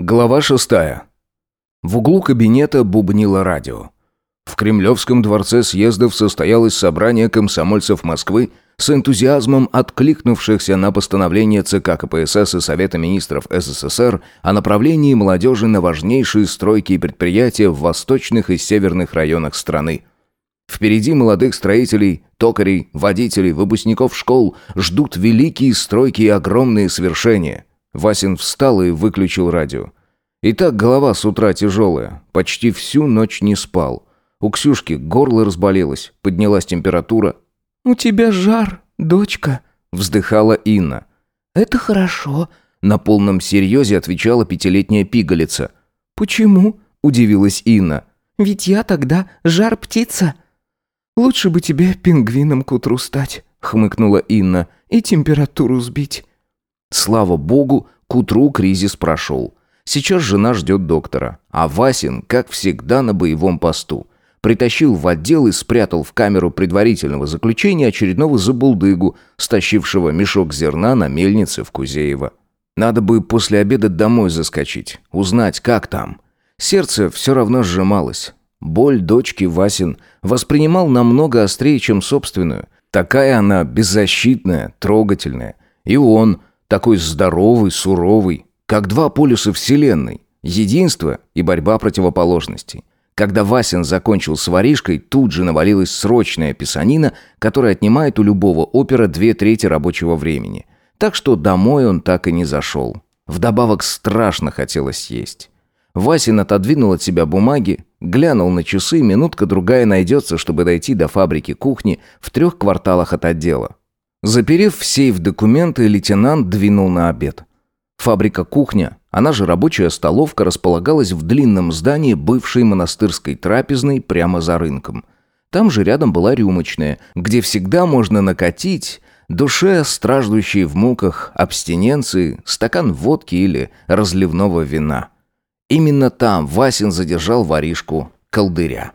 Глава шестая. В углу кабинета бубнило радио. В Кремлевском дворце съездов состоялось собрание комсомольцев Москвы с энтузиазмом откликнувшихся на постановление ЦК КПСС и Совета министров СССР о направлении молодежи на важнейшие стройки и предприятия в восточных и северных районах страны. Впереди молодых строителей, токарей, водителей, выпускников школ ждут великие стройки и огромные свершения. Васин встал и выключил радио. И так голова с утра тяжелая, почти всю ночь не спал. У Ксюшки горло разболелось, поднялась температура. «У тебя жар, дочка», — вздыхала Инна. «Это хорошо», — на полном серьезе отвечала пятилетняя пигалица. «Почему?» — удивилась Инна. «Ведь я тогда жар-птица». «Лучше бы тебе пингвином к утру стать», — хмыкнула Инна, — «и температуру сбить». Слава богу, к утру кризис прошел. Сейчас жена ждет доктора, а Васин, как всегда, на боевом посту. Притащил в отдел и спрятал в камеру предварительного заключения очередного забулдыгу, стащившего мешок зерна на мельнице в Кузеево. Надо бы после обеда домой заскочить, узнать, как там. Сердце все равно сжималось. Боль дочки Васин воспринимал намного острее, чем собственную. Такая она беззащитная, трогательная. И он такой здоровый, суровый, как два полюса Вселенной. Единство и борьба противоположностей. Когда Васин закончил с воришкой, тут же навалилась срочная писанина, которая отнимает у любого опера две трети рабочего времени. Так что домой он так и не зашел. Вдобавок страшно хотелось есть. Васин отодвинул от себя бумаги, глянул на часы, минутка-другая найдется, чтобы дойти до фабрики кухни в трех кварталах от отдела. Заперев в сейф документы, лейтенант двинул на обед. Фабрика кухня, она же рабочая столовка, располагалась в длинном здании бывшей монастырской трапезной прямо за рынком. Там же рядом была рюмочная, где всегда можно накатить душе, страждущей в муках абстиненции, стакан водки или разливного вина. Именно там Васин задержал воришку колдыря.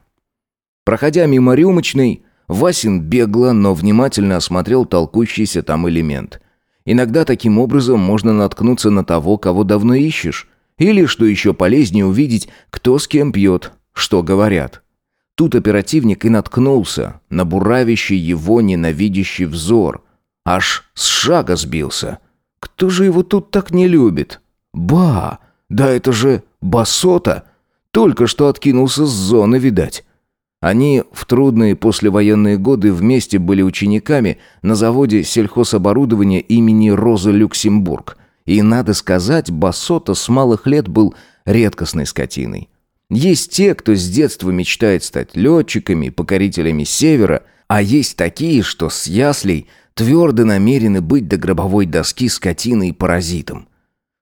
Проходя мимо рюмочной, Васин бегло, но внимательно осмотрел толкущийся там элемент. Иногда таким образом можно наткнуться на того, кого давно ищешь. Или, что еще полезнее, увидеть, кто с кем пьет, что говорят. Тут оперативник и наткнулся на буравящий его ненавидящий взор. Аж с шага сбился. Кто же его тут так не любит? Ба! Да это же Басота! Только что откинулся с зоны, видать. Они в трудные послевоенные годы вместе были учениками на заводе сельхозоборудования имени Розы Люксембург. И, надо сказать, Басота с малых лет был редкостной скотиной. Есть те, кто с детства мечтает стать летчиками, покорителями севера, а есть такие, что с яслей твердо намерены быть до гробовой доски скотиной и паразитом.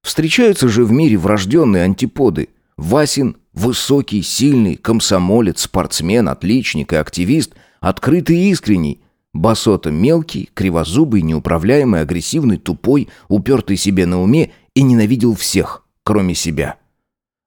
Встречаются же в мире врожденные антиподы. Васин – высокий, сильный, комсомолец, спортсмен, отличник и активист, открытый и искренний. Басота мелкий, кривозубый, неуправляемый, агрессивный, тупой, упертый себе на уме и ненавидел всех, кроме себя.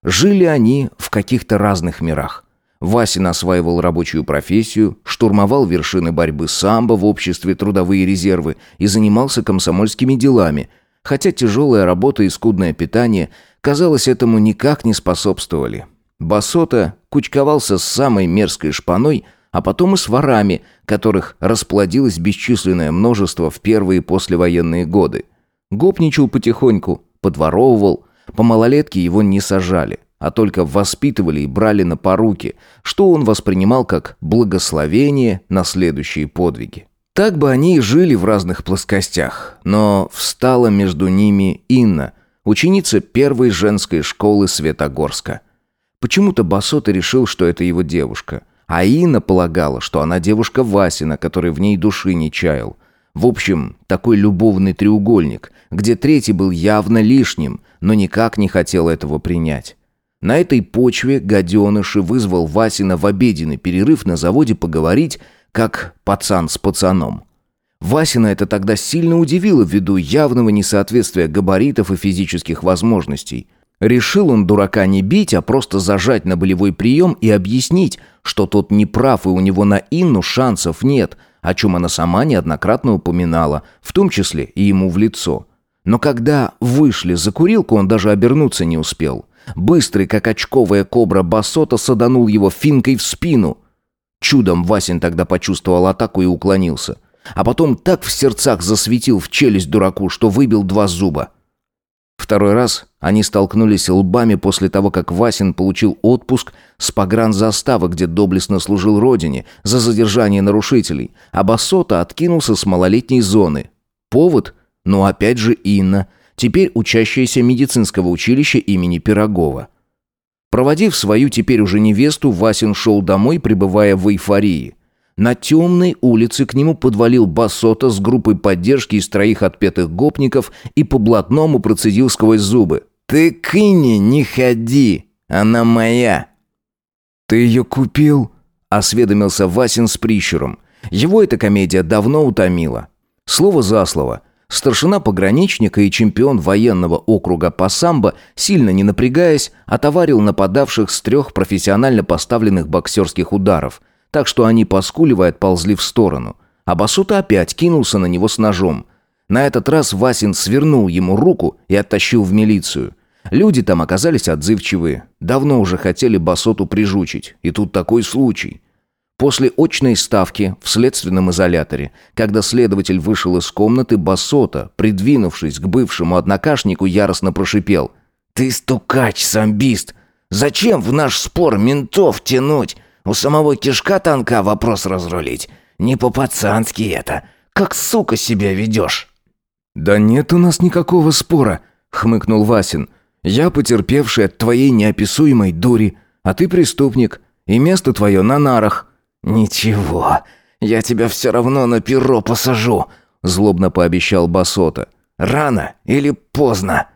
Жили они в каких-то разных мирах. Васин осваивал рабочую профессию, штурмовал вершины борьбы самбо в обществе трудовые резервы и занимался комсомольскими делами – хотя тяжелая работа и скудное питание, казалось, этому никак не способствовали. Басота кучковался с самой мерзкой шпаной, а потом и с ворами, которых расплодилось бесчисленное множество в первые послевоенные годы. Гопничал потихоньку, подворовывал, по малолетке его не сажали, а только воспитывали и брали на поруки, что он воспринимал как благословение на следующие подвиги. Так бы они и жили в разных плоскостях, но встала между ними Инна, ученица первой женской школы Светогорска. Почему-то Басота решил, что это его девушка, а Инна полагала, что она девушка Васина, который в ней души не чаял. В общем, такой любовный треугольник, где третий был явно лишним, но никак не хотел этого принять. На этой почве гаденыш и вызвал Васина в обеденный перерыв на заводе поговорить, как пацан с пацаном. Васина это тогда сильно удивило ввиду явного несоответствия габаритов и физических возможностей. Решил он дурака не бить, а просто зажать на болевой прием и объяснить, что тот не прав и у него на Инну шансов нет, о чем она сама неоднократно упоминала, в том числе и ему в лицо. Но когда вышли за курилку, он даже обернуться не успел. Быстрый, как очковая кобра, Басота саданул его финкой в спину. Чудом Васин тогда почувствовал атаку и уклонился. А потом так в сердцах засветил в челюсть дураку, что выбил два зуба. Второй раз они столкнулись лбами после того, как Васин получил отпуск с погранзаставы, где доблестно служил родине, за задержание нарушителей, а Басота откинулся с малолетней зоны. Повод? Ну опять же Инна, теперь учащаяся медицинского училища имени Пирогова. Проводив свою теперь уже невесту, Васин шел домой, пребывая в эйфории. На темной улице к нему подвалил Басота с группой поддержки из троих отпетых гопников и по блатному процедил сквозь зубы. «Ты к Инне не ходи, она моя!» «Ты ее купил?» — осведомился Васин с прищуром. Его эта комедия давно утомила. Слово за слово. Старшина пограничника и чемпион военного округа по самбо, сильно не напрягаясь, отоварил нападавших с трех профессионально поставленных боксерских ударов — так что они, поскуливая, отползли в сторону. А Басута опять кинулся на него с ножом. На этот раз Васин свернул ему руку и оттащил в милицию. Люди там оказались отзывчивые. Давно уже хотели Басоту прижучить. И тут такой случай. После очной ставки в следственном изоляторе, когда следователь вышел из комнаты, Басота, придвинувшись к бывшему однокашнику, яростно прошипел. «Ты стукач, самбист! Зачем в наш спор ментов тянуть? У самого кишка танка вопрос разрулить. Не по-пацански это. Как сука себя ведешь?» «Да нет у нас никакого спора», — хмыкнул Васин. «Я потерпевший от твоей неописуемой дури, а ты преступник, и место твое на нарах». «Ничего, я тебя все равно на перо посажу», — злобно пообещал Басота. «Рано или поздно?»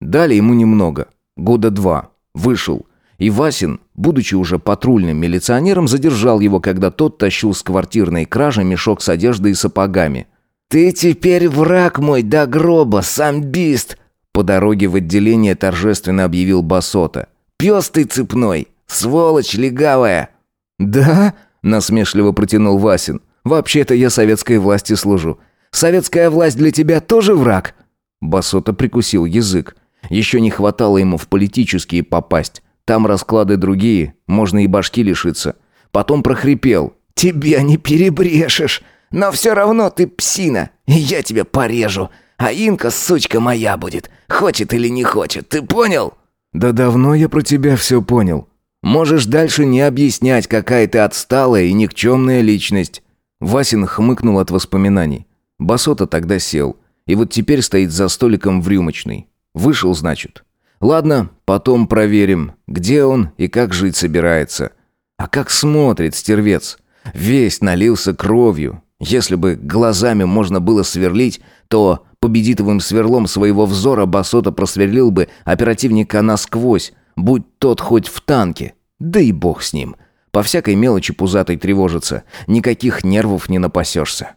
Дали ему немного, года два. Вышел, и Васин, будучи уже патрульным милиционером, задержал его, когда тот тащил с квартирной кражи мешок с одеждой и сапогами. «Ты теперь враг мой до гроба, самбист!» По дороге в отделение торжественно объявил Басота. «Пес ты цепной! Сволочь легавая!» «Да?» – насмешливо протянул Васин. «Вообще-то я советской власти служу. Советская власть для тебя тоже враг?» Басота прикусил язык. Еще не хватало ему в политические попасть. Там расклады другие, можно и башки лишиться. Потом прохрипел. «Тебя не перебрешешь, но все равно ты псина, и я тебя порежу. А Инка, сучка моя будет, хочет или не хочет, ты понял?» «Да давно я про тебя все понял. Можешь дальше не объяснять, какая ты отсталая и никчемная личность». Васин хмыкнул от воспоминаний. Басота тогда сел, и вот теперь стоит за столиком в рюмочной. Вышел, значит. Ладно, потом проверим, где он и как жить собирается. А как смотрит стервец. Весь налился кровью. Если бы глазами можно было сверлить, то победитовым сверлом своего взора Басота просверлил бы оперативника насквозь, будь тот хоть в танке. Да и бог с ним. По всякой мелочи пузатой тревожится. Никаких нервов не напасешься.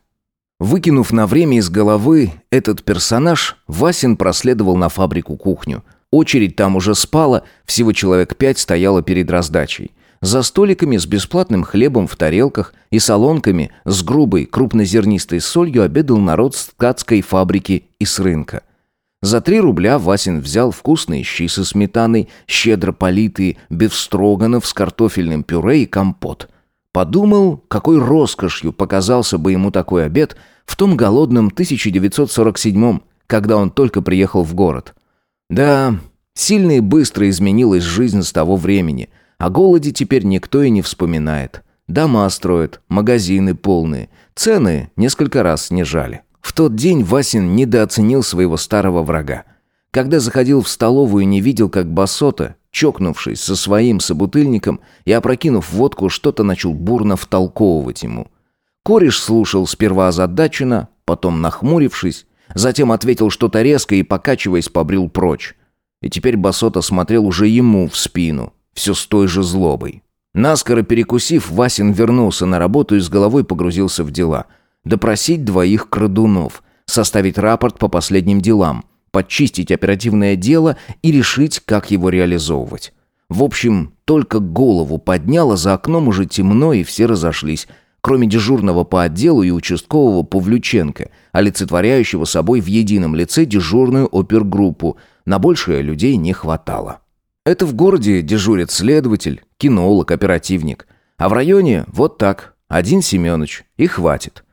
Выкинув на время из головы этот персонаж, Васин проследовал на фабрику-кухню. Очередь там уже спала, всего человек пять стояло перед раздачей. За столиками с бесплатным хлебом в тарелках и солонками с грубой крупнозернистой солью обедал народ с ткацкой фабрики и с рынка. За три рубля Васин взял вкусные щи со сметаной, щедро политые, бифстроганов с картофельным пюре и компот. Подумал, какой роскошью показался бы ему такой обед в том голодном 1947 когда он только приехал в город. Да, сильно и быстро изменилась жизнь с того времени. О голоде теперь никто и не вспоминает. Дома строят, магазины полные. Цены несколько раз снижали. В тот день Васин недооценил своего старого врага. Когда заходил в столовую и не видел, как Басота, чокнувшись со своим собутыльником и опрокинув водку, что-то начал бурно втолковывать ему. Кореш слушал сперва озадаченно, потом нахмурившись, Затем ответил что-то резко и, покачиваясь, побрел прочь. И теперь Басота смотрел уже ему в спину, все с той же злобой. Наскоро перекусив, Васин вернулся на работу и с головой погрузился в дела. Допросить двоих крадунов, составить рапорт по последним делам, подчистить оперативное дело и решить, как его реализовывать. В общем, только голову подняло, за окном уже темно и все разошлись. Кроме дежурного по отделу и участкового Павлюченко, олицетворяющего собой в едином лице дежурную опергруппу. На большее людей не хватало. Это в городе дежурит следователь, кинолог, оперативник. А в районе вот так, один Семенович, и хватит.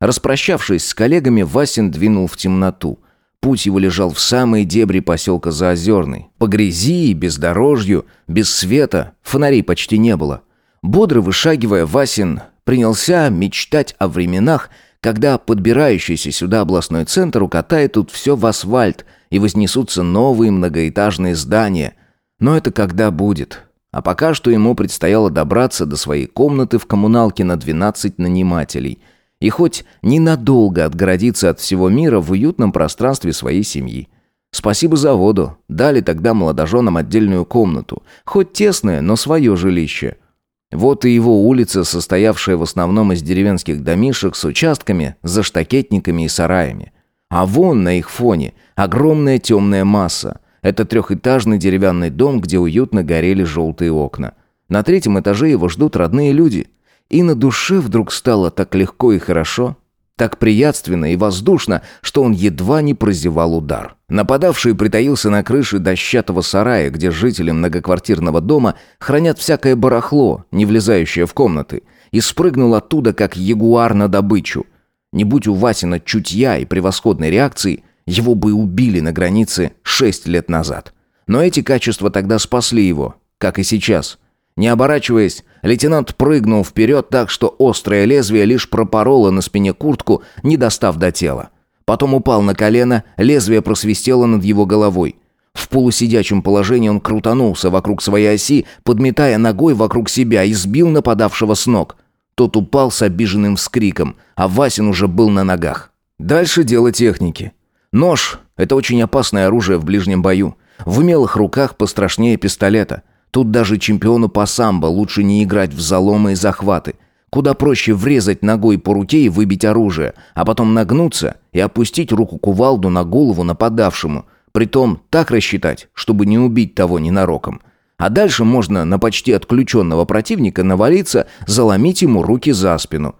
Распрощавшись с коллегами, Васин двинул в темноту. Путь его лежал в самые дебри поселка Заозерный. По грязи и бездорожью, без света, фонарей почти не было. Бодро вышагивая, Васин принялся мечтать о временах, когда подбирающийся сюда областной центр укатает тут все в асфальт и вознесутся новые многоэтажные здания. Но это когда будет. А пока что ему предстояло добраться до своей комнаты в коммуналке на 12 нанимателей. И хоть ненадолго отгородиться от всего мира в уютном пространстве своей семьи. Спасибо заводу. Дали тогда молодоженам отдельную комнату. Хоть тесное, но свое жилище – вот и его улица, состоявшая в основном из деревенских домишек с участками, за штакетниками и сараями. А вон на их фоне огромная темная масса. Это трехэтажный деревянный дом, где уютно горели желтые окна. На третьем этаже его ждут родные люди. И на душе вдруг стало так легко и хорошо. Так приятственно и воздушно, что он едва не прозевал удар. Нападавший притаился на крыше дощатого сарая, где жители многоквартирного дома хранят всякое барахло, не влезающее в комнаты, и спрыгнул оттуда, как ягуар на добычу. Не будь у Васина чутья и превосходной реакции, его бы убили на границе шесть лет назад. Но эти качества тогда спасли его, как и сейчас – не оборачиваясь, лейтенант прыгнул вперед так, что острое лезвие лишь пропороло на спине куртку, не достав до тела. Потом упал на колено, лезвие просвистело над его головой. В полусидячем положении он крутанулся вокруг своей оси, подметая ногой вокруг себя и сбил нападавшего с ног. Тот упал с обиженным вскриком, а Васин уже был на ногах. Дальше дело техники. Нож – это очень опасное оружие в ближнем бою. В умелых руках пострашнее пистолета – Тут даже чемпиону по самбо лучше не играть в заломы и захваты. Куда проще врезать ногой по руке и выбить оружие, а потом нагнуться и опустить руку кувалду на голову нападавшему. Притом так рассчитать, чтобы не убить того ненароком. А дальше можно на почти отключенного противника навалиться, заломить ему руки за спину.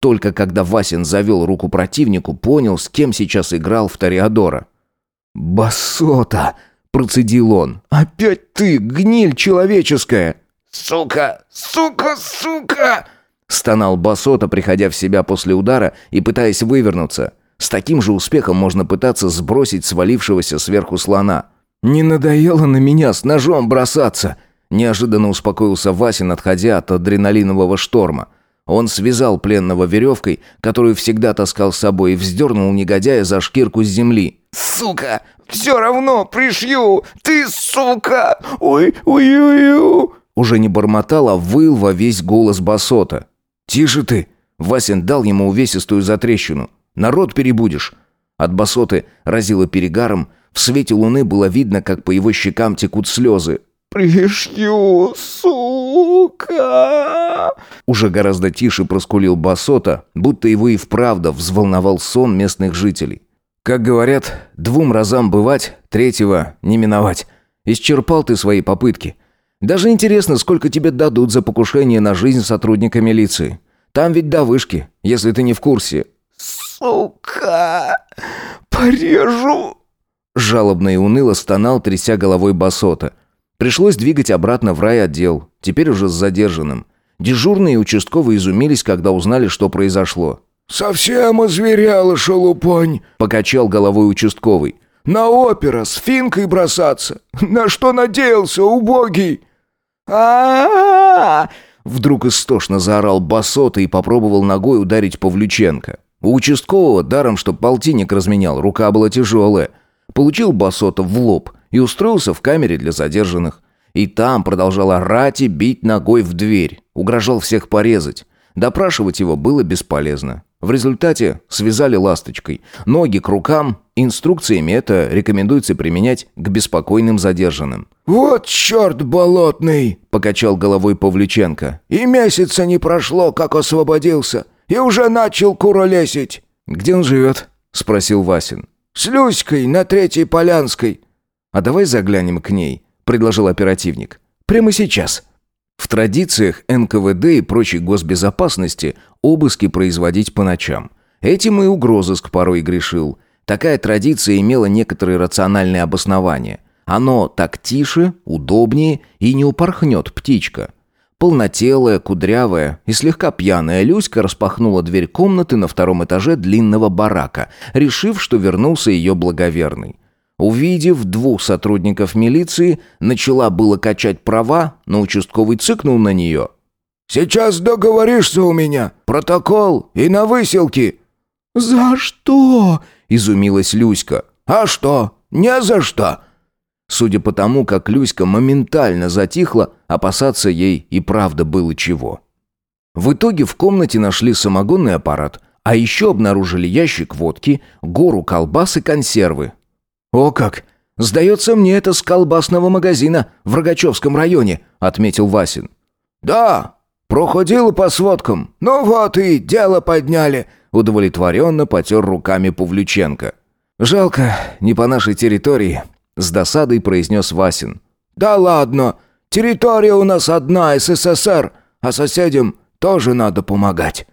Только когда Васин завел руку противнику, понял, с кем сейчас играл в Тореадора. «Басота!» Процедил он. «Опять ты, гниль человеческая!» «Сука! Сука! Сука!» Стонал Басота, приходя в себя после удара и пытаясь вывернуться. С таким же успехом можно пытаться сбросить свалившегося сверху слона. «Не надоело на меня с ножом бросаться?» Неожиданно успокоился Васин, отходя от адреналинового шторма. Он связал пленного веревкой, которую всегда таскал с собой, и вздернул негодяя за шкирку с земли. «Сука! Все равно пришью! Ты, сука! Ой-ой-ой!» Уже не бормотал, а выл во весь голос басота. «Тише ты!» Васин дал ему увесистую затрещину. «Народ перебудешь!» От басоты разило перегаром. В свете луны было видно, как по его щекам текут слезы. «Пришью, сука!» Уже гораздо тише проскулил басота, будто его и вправду взволновал сон местных жителей. Как говорят, двум разам бывать, третьего не миновать. Исчерпал ты свои попытки. Даже интересно, сколько тебе дадут за покушение на жизнь сотрудника милиции. Там ведь до вышки, если ты не в курсе. «Сука! Порежу!» Жалобно и уныло стонал, тряся головой басота. Пришлось двигать обратно в райотдел, теперь уже с задержанным. Дежурные и участковые изумились, когда узнали, что произошло. «Совсем озверяла, шалупонь!» — покачал головой участковый. «На опера с финкой бросаться! На что надеялся, убогий?» а Вдруг истошно заорал Басота и попробовал ногой ударить Павлюченко. У участкового, даром что полтинник разменял, рука была тяжелая. Получил Басота в лоб и устроился в камере для задержанных. И там продолжал орать и бить ногой в дверь. Угрожал всех порезать. Допрашивать его было бесполезно. В результате связали ласточкой. Ноги к рукам, инструкциями это рекомендуется применять к беспокойным задержанным. «Вот черт болотный!» – покачал головой Павлюченко. «И месяца не прошло, как освободился, и уже начал куролесить!» «Где он живет?» – спросил Васин. «С Люськой на Третьей Полянской». «А давай заглянем к ней», – предложил оперативник. «Прямо сейчас». В традициях НКВД и прочей госбезопасности обыски производить по ночам. Этим и угрозыск порой грешил. Такая традиция имела некоторые рациональные обоснования. Оно так тише, удобнее и не упорхнет птичка. Полнотелая, кудрявая и слегка пьяная Люська распахнула дверь комнаты на втором этаже длинного барака, решив, что вернулся ее благоверный. Увидев двух сотрудников милиции, начала было качать права, но участковый цыкнул на нее. «Сейчас договоришься у меня. Протокол и на выселке». «За что?» – изумилась Люська. «А что? Не за что». Судя по тому, как Люська моментально затихла, опасаться ей и правда было чего. В итоге в комнате нашли самогонный аппарат, а еще обнаружили ящик водки, гору колбас и консервы, «О как! Сдается мне это с колбасного магазина в Рогачевском районе», — отметил Васин. «Да, проходил по сводкам. Ну вот и дело подняли», — удовлетворенно потер руками Павлюченко. «Жалко, не по нашей территории», — с досадой произнес Васин. «Да ладно, территория у нас одна, СССР, а соседям тоже надо помогать».